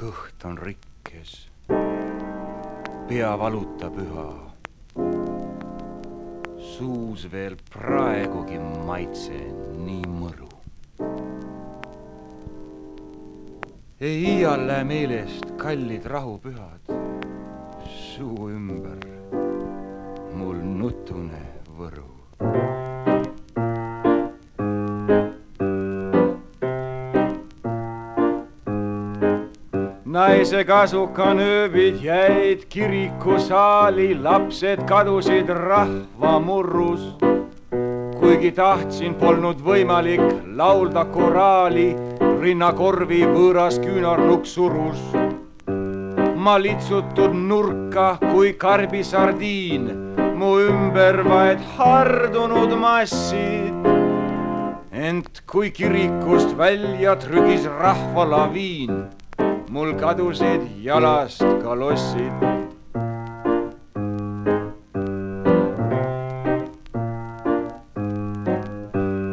kõht on rikkes, pea valutab üha. suus veel praegugi maitse nii mõru. ei iial lähe meelest kallid rahupühad, suu ümber mul nutune Võru. Naise kasuka nööbid jäid kirikusaali, lapsed kadusid rahvamurrus. kuigi tahtsin, polnud võimalik laulda koraali, rinnakorvi võõras küünarnukk surus. ma litsutud nurka kui karbisardiin, mu ümber vaid hardunud massid. ent kui kirikust välja trügis rahvalaviin mul kadusid jalast kalossid.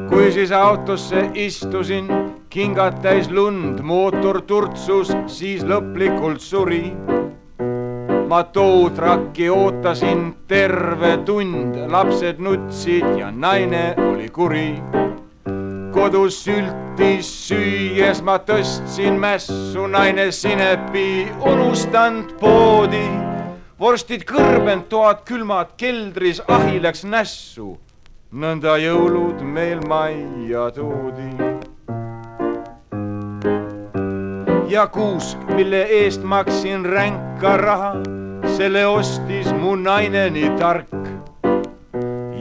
kui siis autosse istusin, kingad täis lund, mootor turtsus, siis lõplikult suri. ma tootrakki ootasin terve tund, lapsed nutsid ja naine oli kuri kodus sülti süües ma tõstsin mässu, naine sinepi unustanud poodi. vorstid kõrbenud, toad külmad, keldris ahi läks nässu. nõnda jõulud meil majja toodi. ja kuusk, mille eest maksin ränka raha, selle ostis mu naine nii tark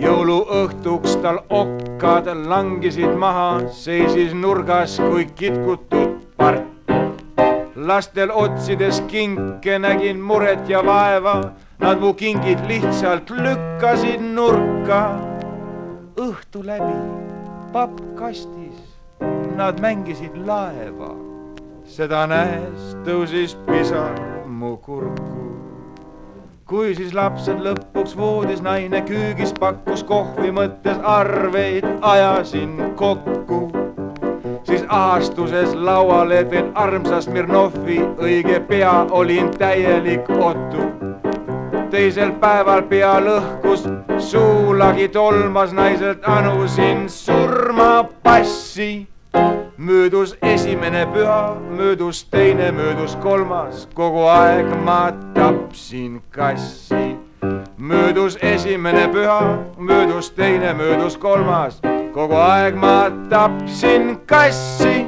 jõuluõhtuks tal okkad langesid maha, seisis nurgas kui kitkutud part. lastel otsides kinke nägin muret ja vaeva, nad mu kingid lihtsalt lükkasid nurka. õhtu läbi pappkastis nad mängisid laeva, seda nähes tõusis pisar mu kurku kui siis lapsed lõpuks voodis, naine küügis pakkus kohvi, mõttes arveid ajasin kokku. siis ahastuses lauale teen armsa Smirnovi, õige pea olin täielik otu. teisel päeval pea lõhkus, suulagi tolmas naiselt anusin surmapassi möödus esimene püha, möödus teine, möödus kolmas, kogu aeg ma tapsin kassi. möödus esimene püha, möödus teine, möödus kolmas, kogu aeg ma tapsin kassi